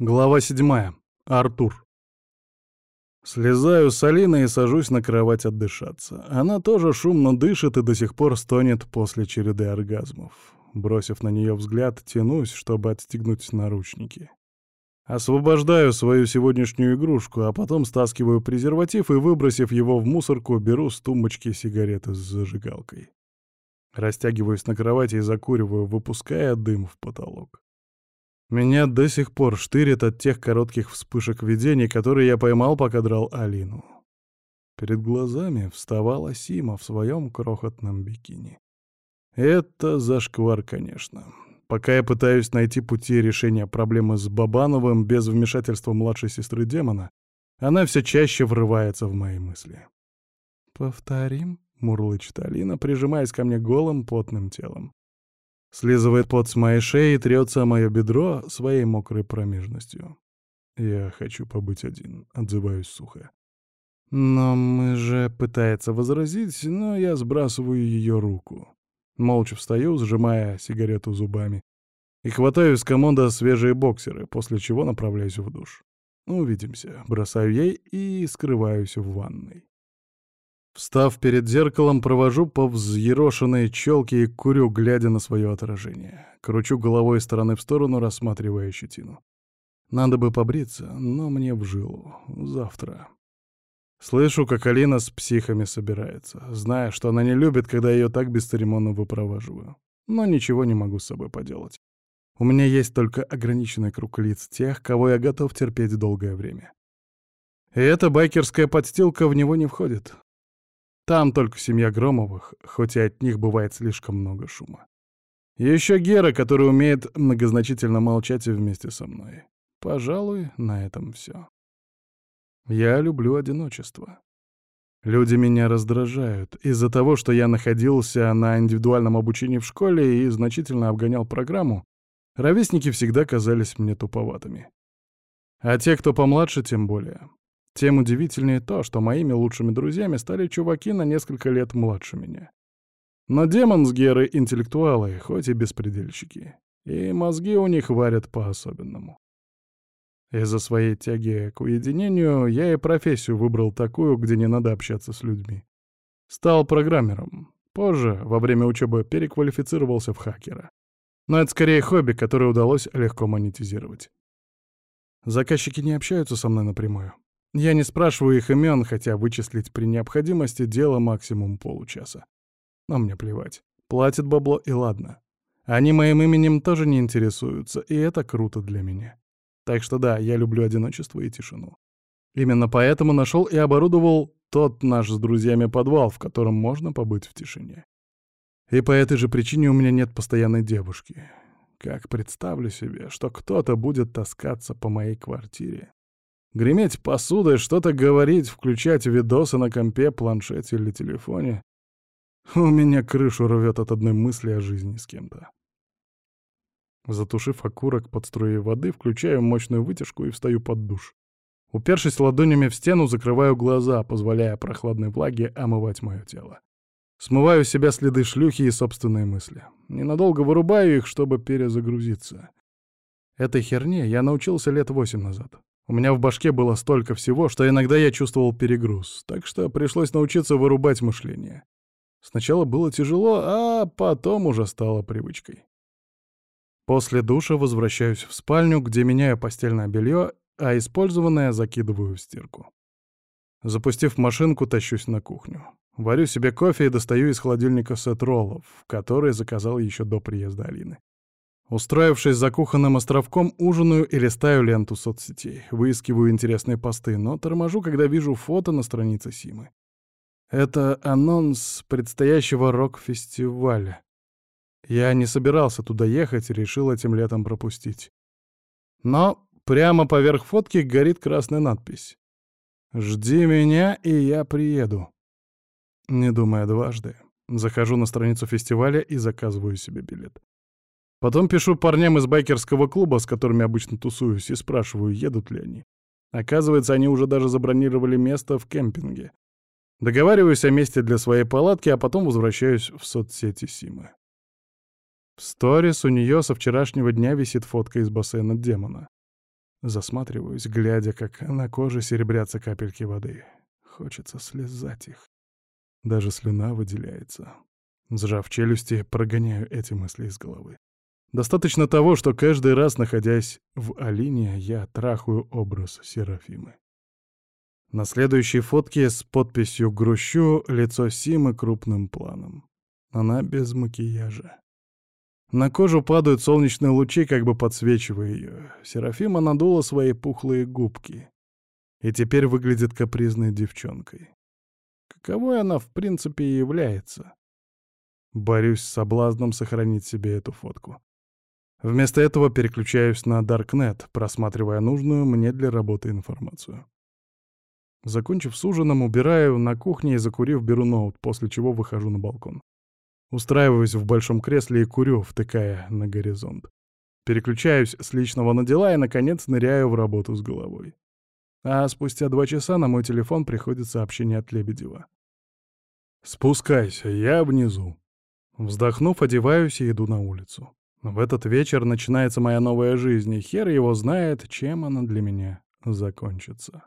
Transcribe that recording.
Глава седьмая. Артур. Слезаю с Алины и сажусь на кровать отдышаться. Она тоже шумно дышит и до сих пор стонет после череды оргазмов. Бросив на нее взгляд, тянусь, чтобы отстегнуть наручники. Освобождаю свою сегодняшнюю игрушку, а потом стаскиваю презерватив и, выбросив его в мусорку, беру с тумбочки сигареты с зажигалкой. Растягиваюсь на кровати и закуриваю, выпуская дым в потолок. Меня до сих пор штырит от тех коротких вспышек видений, которые я поймал, пока драл Алину. Перед глазами вставала Сима в своем крохотном бикини. Это зашквар, конечно. Пока я пытаюсь найти пути решения проблемы с Бабановым без вмешательства младшей сестры демона, она все чаще врывается в мои мысли. «Повторим?» — мурлычет Алина, прижимаясь ко мне голым потным телом. Слизывает пот с моей шеи и трется о мое бедро своей мокрой промежностью. «Я хочу побыть один», — отзываюсь сухо. «Но мы же...» — пытается возразить, но я сбрасываю ее руку. Молча встаю, сжимая сигарету зубами, и хватаю из комода свежие боксеры, после чего направляюсь в душ. «Увидимся», — бросаю ей и скрываюсь в ванной. Встав перед зеркалом, провожу по взъерошенной челке и курю, глядя на свое отражение. Кручу головой из стороны в сторону, рассматривая щетину. Надо бы побриться, но мне в жилу. Завтра. Слышу, как Алина с психами собирается, зная, что она не любит, когда ее так бесцеремонно выпроваживаю. Но ничего не могу с собой поделать. У меня есть только ограниченный круг лиц тех, кого я готов терпеть долгое время. И эта байкерская подстилка в него не входит. Там только семья Громовых, хоть и от них бывает слишком много шума. Еще Гера, который умеет многозначительно молчать и вместе со мной. Пожалуй, на этом все. Я люблю одиночество. Люди меня раздражают из-за того, что я находился на индивидуальном обучении в школе и значительно обгонял программу. Ровесники всегда казались мне туповатыми. А те, кто помладше, тем более. Тем удивительнее то, что моими лучшими друзьями стали чуваки на несколько лет младше меня. Но демон с Герой — интеллектуалы, хоть и беспредельщики. И мозги у них варят по-особенному. Из-за своей тяги к уединению я и профессию выбрал такую, где не надо общаться с людьми. Стал программером. Позже, во время учебы, переквалифицировался в хакера. Но это скорее хобби, которое удалось легко монетизировать. Заказчики не общаются со мной напрямую. Я не спрашиваю их имен, хотя вычислить при необходимости дело максимум получаса. Но мне плевать. Платят бабло и ладно. Они моим именем тоже не интересуются, и это круто для меня. Так что да, я люблю одиночество и тишину. Именно поэтому нашел и оборудовал тот наш с друзьями подвал, в котором можно побыть в тишине. И по этой же причине у меня нет постоянной девушки. Как представлю себе, что кто-то будет таскаться по моей квартире, Греметь посудой, что-то говорить, включать видосы на компе, планшете или телефоне. У меня крышу рвет от одной мысли о жизни с кем-то. Затушив окурок под струей воды, включаю мощную вытяжку и встаю под душ. Упершись ладонями в стену, закрываю глаза, позволяя прохладной влаге омывать мое тело. Смываю с себя следы шлюхи и собственные мысли. Ненадолго вырубаю их, чтобы перезагрузиться. Этой херне я научился лет восемь назад. У меня в башке было столько всего, что иногда я чувствовал перегруз, так что пришлось научиться вырубать мышление. Сначала было тяжело, а потом уже стало привычкой. После душа возвращаюсь в спальню, где меняю постельное белье, а использованное закидываю в стирку. Запустив машинку, тащусь на кухню. Варю себе кофе и достаю из холодильника сет роллов, которые заказал еще до приезда Алины. Устраившись за кухонным островком, ужинаю и листаю ленту соцсетей. Выискиваю интересные посты, но торможу, когда вижу фото на странице Симы. Это анонс предстоящего рок-фестиваля. Я не собирался туда ехать и решил этим летом пропустить. Но прямо поверх фотки горит красная надпись. «Жди меня, и я приеду». Не думая дважды, захожу на страницу фестиваля и заказываю себе билет. Потом пишу парням из байкерского клуба, с которыми обычно тусуюсь, и спрашиваю, едут ли они. Оказывается, они уже даже забронировали место в кемпинге. Договариваюсь о месте для своей палатки, а потом возвращаюсь в соцсети Симы. В сторис у нее со вчерашнего дня висит фотка из бассейна демона. Засматриваюсь, глядя, как на коже серебрятся капельки воды. Хочется слезать их. Даже слюна выделяется. Сжав челюсти, прогоняю эти мысли из головы. Достаточно того, что каждый раз, находясь в Алине, я трахаю образ Серафимы. На следующей фотке с подписью «Грущу» лицо Симы крупным планом. Она без макияжа. На кожу падают солнечные лучи, как бы подсвечивая ее. Серафима надула свои пухлые губки. И теперь выглядит капризной девчонкой. Каковой она, в принципе, и является. Борюсь с соблазном сохранить себе эту фотку. Вместо этого переключаюсь на Darknet, просматривая нужную мне для работы информацию. Закончив с ужином, убираю на кухне и, закурив, беру ноут, после чего выхожу на балкон. Устраиваюсь в большом кресле и курю, втыкая на горизонт. Переключаюсь с личного на дела и, наконец, ныряю в работу с головой. А спустя два часа на мой телефон приходит сообщение от Лебедева. «Спускайся, я внизу». Вздохнув, одеваюсь и иду на улицу. В этот вечер начинается моя новая жизнь, и хер его знает, чем она для меня закончится.